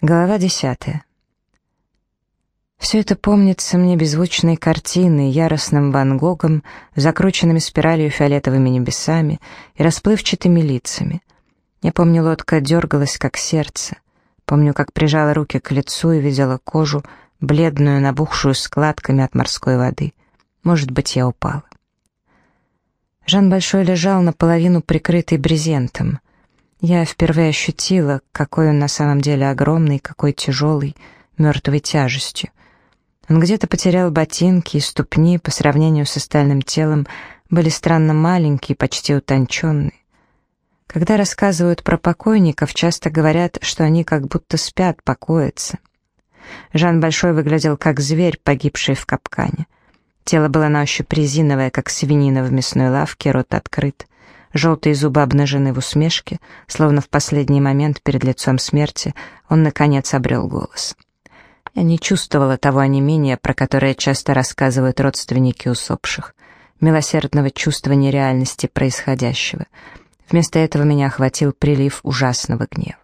Глава десятая. Все это помнится мне беззвучной картиной, яростным Ван Гогом, закрученными спиралью фиолетовыми небесами и расплывчатыми лицами. Я помню, лодка дергалась, как сердце. Помню, как прижала руки к лицу и видела кожу, бледную, набухшую складками от морской воды. Может быть, я упала. Жан Большой лежал наполовину прикрытый брезентом. Я впервые ощутила, какой он на самом деле огромный, какой тяжелый, мертвой тяжестью. Он где-то потерял ботинки, и ступни по сравнению с остальным телом были странно маленькие, почти утонченные. Когда рассказывают про покойников, часто говорят, что они как будто спят, покоятся. Жан Большой выглядел как зверь, погибший в капкане. Тело было на ощупь резиновое, как свинина в мясной лавке, рот открыт. Желтые зубы обнажены в усмешке, словно в последний момент перед лицом смерти он, наконец, обрел голос. Я не чувствовала того онемения, про которое часто рассказывают родственники усопших, милосердного чувства нереальности происходящего. Вместо этого меня охватил прилив ужасного гнева.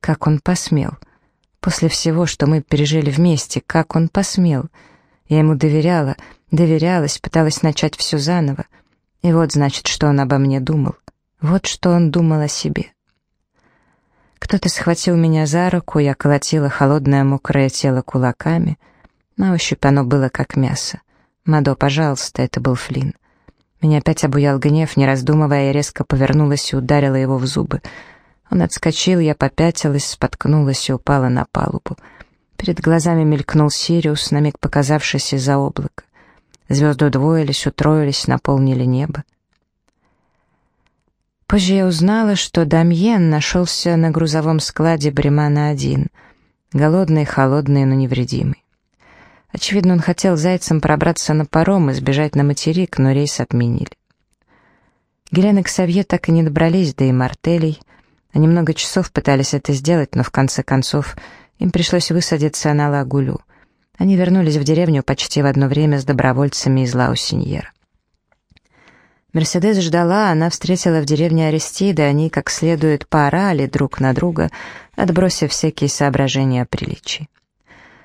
Как он посмел? После всего, что мы пережили вместе, как он посмел? Я ему доверяла, доверялась, пыталась начать все заново. И вот, значит, что он обо мне думал. Вот что он думал о себе. Кто-то схватил меня за руку, я колотила холодное мокрое тело кулаками. На ощупь оно было как мясо. «Мадо, пожалуйста», — это был Флинн. Меня опять обуял гнев, не раздумывая, я резко повернулась и ударила его в зубы. Он отскочил, я попятилась, споткнулась и упала на палубу. Перед глазами мелькнул Сириус, на миг показавшийся из-за облака. Звезды удвоились, утроились, наполнили небо. Позже я узнала, что Дамьен нашелся на грузовом складе Бремана-1, голодный, холодный, но невредимый. Очевидно, он хотел зайцем пробраться на паром и сбежать на материк, но рейс отменили. Гелен и Ксавье так и не добрались до Имартелей. Они много часов пытались это сделать, но в конце концов им пришлось высадиться на Лагулю. Они вернулись в деревню почти в одно время с добровольцами из Лаусиньера. Мерседес ждала, она встретила в деревне Аристида, они как следует поорали друг на друга, отбросив всякие соображения о приличии.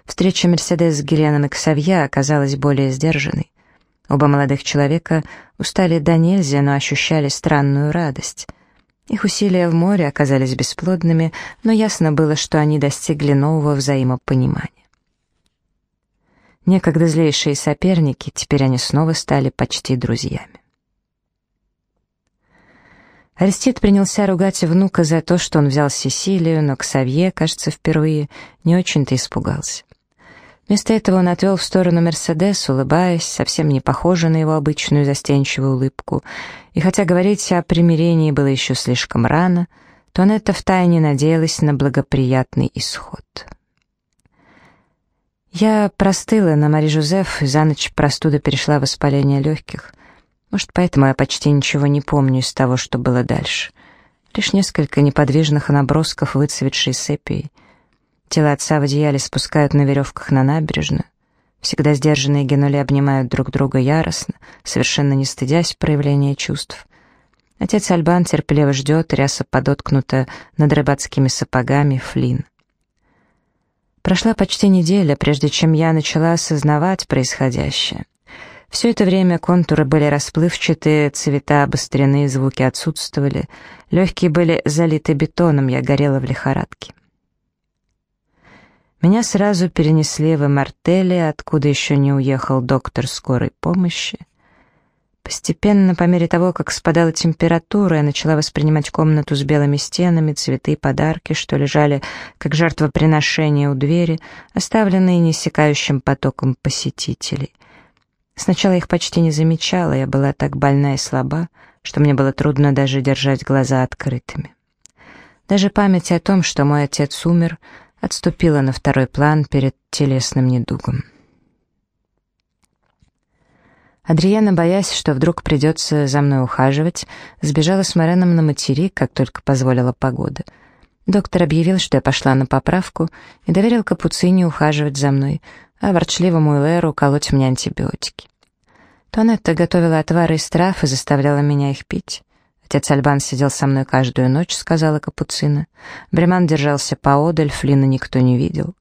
Встреча Мерседес с Геленом и Ксавья оказалась более сдержанной. Оба молодых человека устали до нельзя, но ощущали странную радость. Их усилия в море оказались бесплодными, но ясно было, что они достигли нового взаимопонимания. Некогда злейшие соперники, теперь они снова стали почти друзьями. Арестит принялся ругать внука за то, что он взял Сесилию, но Ксавье, кажется, впервые не очень-то испугался. Вместо этого он отвел в сторону Мерседес, улыбаясь, совсем не похожий на его обычную застенчивую улыбку, и хотя говорить о примирении было еще слишком рано, то он это втайне надеялась на благоприятный исход. Я простыла на Мари Жозеф, и за ночь простуда перешла в воспаление легких. Может, поэтому я почти ничего не помню из того, что было дальше. Лишь несколько неподвижных набросков выцветшей сепии. Тело отца в одеяле спускают на веревках на набережную. Всегда сдержанные генули обнимают друг друга яростно, совершенно не стыдясь проявления чувств. Отец Альбан терпеливо ждет, ряса подоткнута над рыбацкими сапогами, флин. Прошла почти неделя, прежде чем я начала осознавать происходящее. Все это время контуры были расплывчатые, цвета обострены, звуки отсутствовали. Легкие были залиты бетоном, я горела в лихорадке. Меня сразу перенесли в Мартелли, откуда еще не уехал доктор скорой помощи. Постепенно, по мере того, как спадала температура, я начала воспринимать комнату с белыми стенами, цветы, подарки, что лежали как жертвоприношения у двери, оставленные неиссякающим потоком посетителей. Сначала их почти не замечала, я была так больна и слаба, что мне было трудно даже держать глаза открытыми. Даже память о том, что мой отец умер, отступила на второй план перед телесным недугом. Адриана, боясь, что вдруг придется за мной ухаживать, сбежала с Мореном на материк, как только позволила погода. Доктор объявил, что я пошла на поправку, и доверил Капуцине ухаживать за мной, а ворчливому Элэру колоть мне антибиотики. Тонетта готовила отвары из трав и заставляла меня их пить. «Отец Альбан сидел со мной каждую ночь», — сказала Капуцина. Бреман держался поодаль, Флина никто не видел.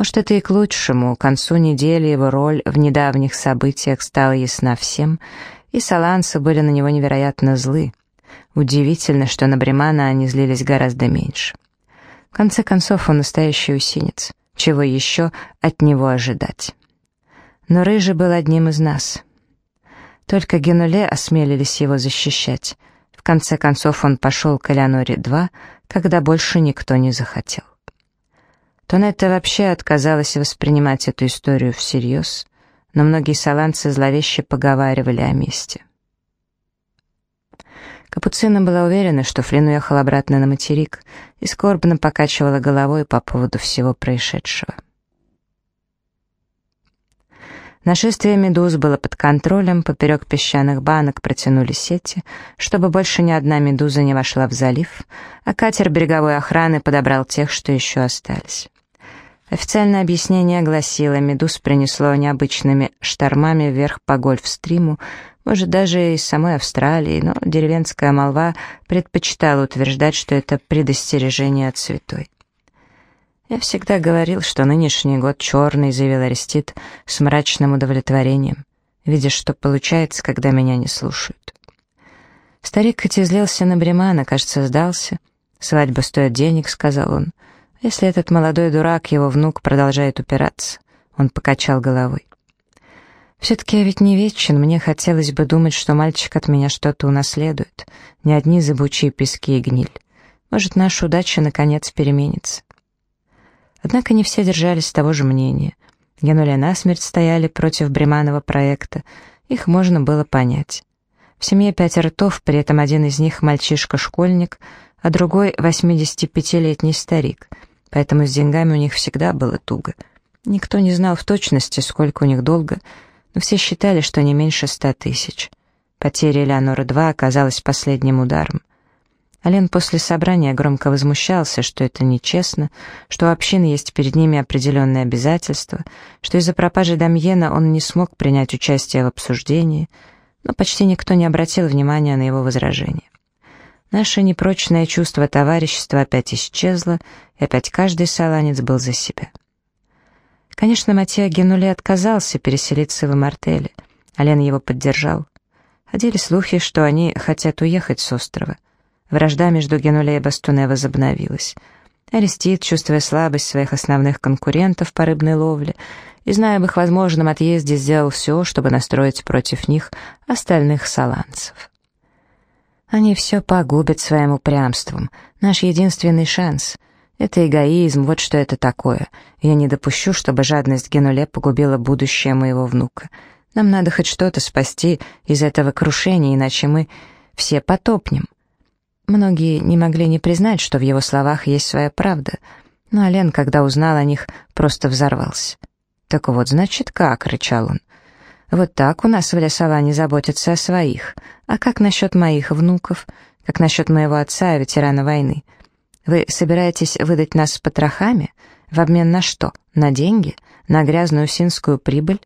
Может, это и к лучшему. К концу недели его роль в недавних событиях стала ясна всем, и саланцы были на него невероятно злы. Удивительно, что на Бремана они злились гораздо меньше. В конце концов, он настоящий усинец. Чего еще от него ожидать? Но Рыжий был одним из нас. Только Генуле осмелились его защищать. В конце концов, он пошел к Элеоноре-2, когда больше никто не захотел. Тонетта вообще отказалась воспринимать эту историю всерьез, но многие саланцы зловеще поговаривали о месте. Капуцина была уверена, что Флин уехал обратно на материк и скорбно покачивала головой по поводу всего происшедшего. Нашествие медуз было под контролем, поперек песчаных банок протянули сети, чтобы больше ни одна медуза не вошла в залив, а катер береговой охраны подобрал тех, что еще остались. Официальное объяснение гласило, медуз принесло необычными штормами вверх по Гольфстриму, может, даже из самой Австралии, но деревенская молва предпочитала утверждать, что это предостережение от святой. «Я всегда говорил, что нынешний год черный», — заявил Арестит с мрачным удовлетворением, видя, что получается, когда меня не слушают. Старик хоть излился на Бремана, кажется, сдался. «Свадьба стоит денег», — сказал он. Если этот молодой дурак, его внук, продолжает упираться, он покачал головой. Все-таки я ведь не вечен, мне хотелось бы думать, что мальчик от меня что-то унаследует, не одни зыбучие пески и гниль. Может, наша удача наконец переменится. Однако не все держались того же мнения. Генули насмерть стояли против Бреманова проекта, их можно было понять. В семье пять ртов, при этом один из них мальчишка-школьник, а другой — 85-летний старик — поэтому с деньгами у них всегда было туго. Никто не знал в точности, сколько у них долга, но все считали, что не меньше ста тысяч. Потеря Элеонора-2 оказалась последним ударом. Ален после собрания громко возмущался, что это нечестно, что у общины есть перед ними определенные обязательства, что из-за пропажи Дамьена он не смог принять участие в обсуждении, но почти никто не обратил внимания на его возражения. Наше непрочное чувство товарищества опять исчезло, и опять каждый саланец был за себя. Конечно, Матья Генуле отказался переселиться в Мартеле. Ален его поддержал. Ходили слухи, что они хотят уехать с острова. Вражда между Генуле и Бастуне возобновилась. Арестит, чувствуя слабость своих основных конкурентов по рыбной ловле и зная об их возможном отъезде, сделал все, чтобы настроить против них остальных саланцев. Они все погубят своим упрямством. Наш единственный шанс. Это эгоизм, вот что это такое. Я не допущу, чтобы жадность Генуле погубила будущее моего внука. Нам надо хоть что-то спасти из этого крушения, иначе мы все потопнем. Многие не могли не признать, что в его словах есть своя правда. Но Ален, когда узнал о них, просто взорвался. «Так вот, значит, как?» — рычал он. Вот так у нас в Лесолане заботятся о своих. А как насчет моих внуков? Как насчет моего отца, ветерана войны? Вы собираетесь выдать нас с потрохами? В обмен на что? На деньги? На грязную синскую прибыль?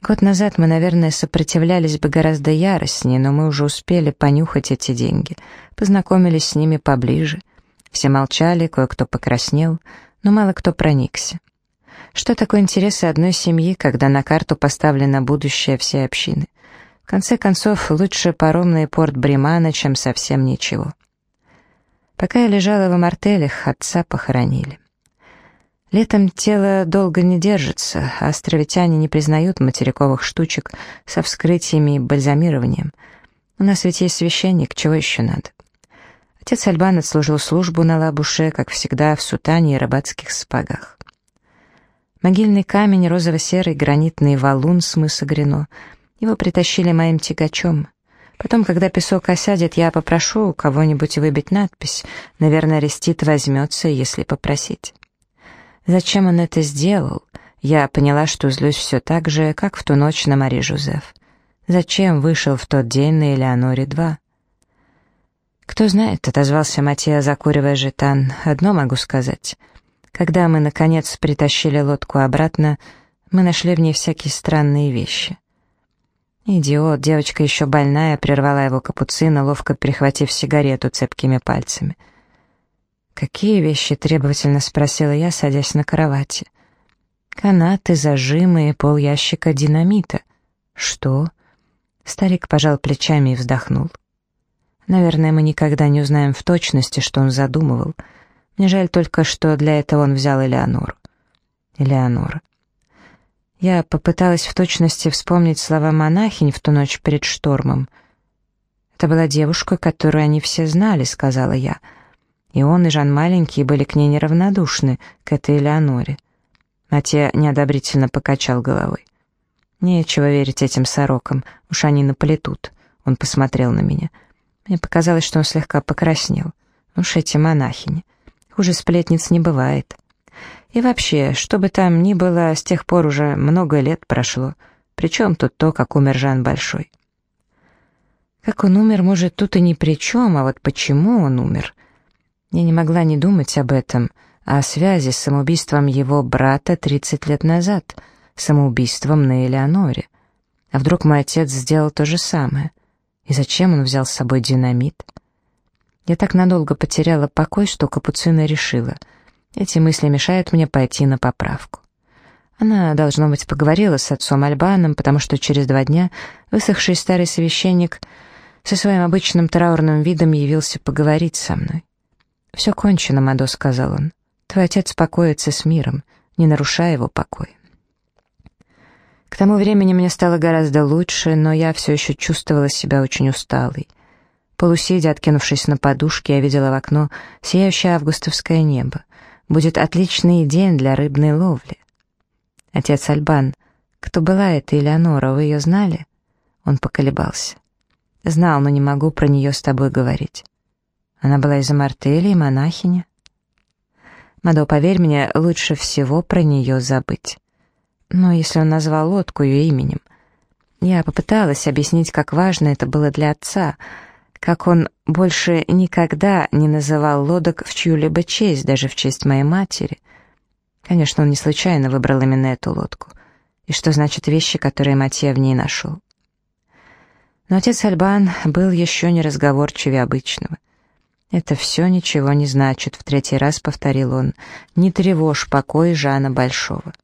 Год назад мы, наверное, сопротивлялись бы гораздо яростнее, но мы уже успели понюхать эти деньги, познакомились с ними поближе. Все молчали, кое-кто покраснел, но мало кто проникся. Что такое интересы одной семьи, когда на карту поставлено будущее всей общины? В конце концов, лучше паромный порт Бремана, чем совсем ничего. Пока я лежала в мартелях, отца похоронили. Летом тело долго не держится, а островитяне не признают материковых штучек со вскрытиями и бальзамированием. У нас ведь есть священник, чего еще надо? Отец Альбан отслужил службу на лабуше, как всегда, в сутане и рыбацких сапогах. Могильный камень, розово-серый гранитный валун с мыса Грино. Его притащили моим тягачом. Потом, когда песок осядет, я попрошу у кого-нибудь выбить надпись. Наверное, Рестит возьмется, если попросить. Зачем он это сделал? Я поняла, что злюсь все так же, как в ту ночь на Мари Жозеф. Зачем вышел в тот день на Элеоноре-2? «Кто знает», — отозвался Матья, закуривая жетан. «Одно могу сказать. Когда мы, наконец, притащили лодку обратно, мы нашли в ней всякие странные вещи. Идиот, девочка еще больная, прервала его капуцина, ловко перехватив сигарету цепкими пальцами. «Какие вещи?» — требовательно спросила я, садясь на кровати. «Канаты, зажимы и пол ящика динамита». «Что?» Старик пожал плечами и вздохнул. «Наверное, мы никогда не узнаем в точности, что он задумывал. Жаль только, что для этого он взял Элеонору». «Элеонора». Я попыталась в точности вспомнить слова монахинь в ту ночь перед штормом. «Это была девушка, которую они все знали», — сказала я. И он, и Жан Маленький были к ней неравнодушны, к этой Элеоноре. Матья неодобрительно покачал головой. «Нечего верить этим сорокам, уж они наплетут». Он посмотрел на меня. Мне показалось, что он слегка покраснел. Уж эти монахини. Хуже сплетниц не бывает. И вообще, что бы там ни было, с тех пор уже много лет прошло. Причем тут то, как умер Жан Большой? Как он умер, может, тут и ни при чем, а вот почему он умер? Я не могла не думать об этом, о связи с самоубийством его брата 30 лет назад, самоубийством на Элеоноре. А вдруг мой отец сделал то же самое? И зачем он взял с собой динамит? Я так надолго потеряла покой, что Капуцина решила — эти мысли мешают мне пойти на поправку. Она, должно быть, поговорила с отцом Альбаном, потому что через два дня высохший старый священник со своим обычным траурным видом явился поговорить со мной. «Все кончено, Мадо», — сказал он. «Твой отец покоится с миром, не нарушая его покой». К тому времени мне стало гораздо лучше, но я все еще чувствовала себя очень усталой. Полусидя, откинувшись на подушке, я видела в окно сияющее августовское небо будет отличный день для рыбной ловли. Отец Альбан, кто была эта Элеонора, вы ее знали? Он поколебался. Знал, но не могу про нее с тобой говорить. Она была из Амартели и монахиня. Мадо, поверь мне, лучше всего про нее забыть. Но если он назвал лодку ее именем... Я попыталась объяснить, как важно это было для отца — как он больше никогда не называл лодок в чью-либо честь, даже в честь моей матери. Конечно, он не случайно выбрал именно эту лодку. И что значит вещи, которые Матье в ней нашел? Но отец Альбан был еще не разговорчивее обычного. «Это все ничего не значит», — в третий раз повторил он. «Не тревожь покой Жана Большого».